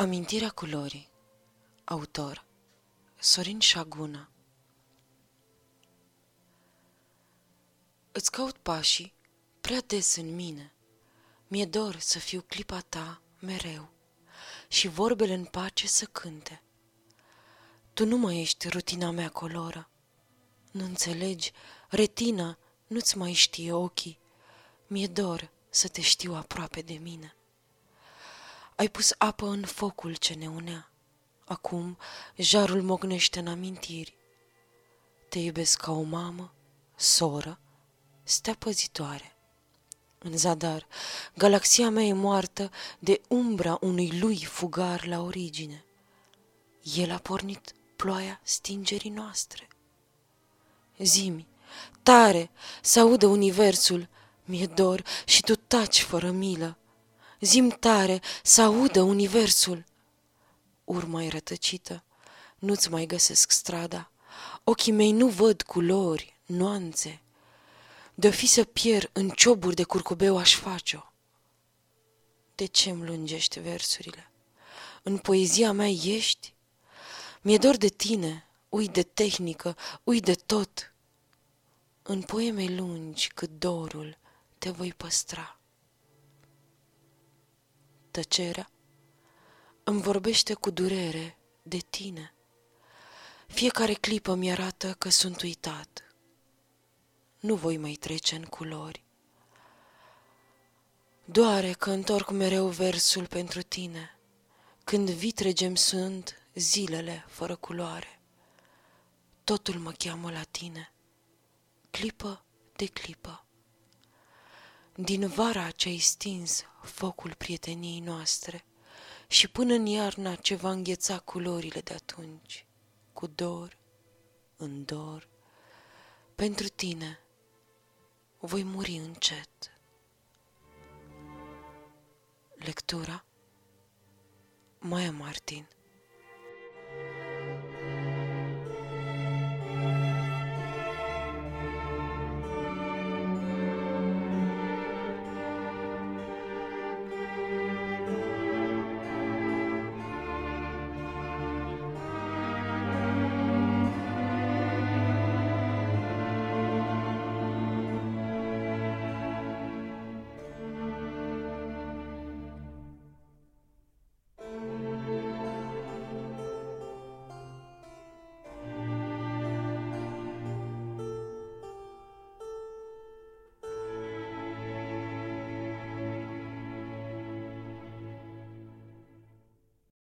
Amintirea culorii. Autor. Sorin Șaguna. Îți caut pașii prea des în mine. Mi-e dor să fiu clipa ta mereu Și vorbele în pace să cânte. Tu nu mai ești rutina mea coloră. Nu înțelegi, retina nu-ți mai știe ochii. Mi-e dor să te știu aproape de mine ai pus apă în focul ce ne unea. Acum jarul mognește în amintiri. Te iubesc ca o mamă, soră, stea păzitoare. În zadar, galaxia mea e moartă de umbra unui lui fugar la origine. El a pornit ploaia stingerii noastre. Zimi, tare, să audă universul, mi-e dor și tu taci fără milă zim tare, să audă universul. Urma e rătăcită, nu-ți mai găsesc strada, ochii mei nu văd culori, nuanțe. De-o fi să pierd în cioburi de curcubeu aș face-o. De ce-mi lungești versurile? În poezia mea ești? Mi-e dor de tine, ui de tehnică, ui de tot. În poeme lungi cât dorul te voi păstra tăcerea îmi vorbește cu durere de tine. Fiecare clipă mi-arată că sunt uitat. Nu voi mai trece în culori. Doare că întorc mereu versul pentru tine, când vitregem sunt zilele fără culoare. Totul mă cheamă la tine, clipă de clipă. Din vara ce-ai stins focul prieteniei noastre și până în iarna ce va îngheța culorile de atunci, cu dor, în dor, pentru tine voi muri încet. Lectura Maia Martin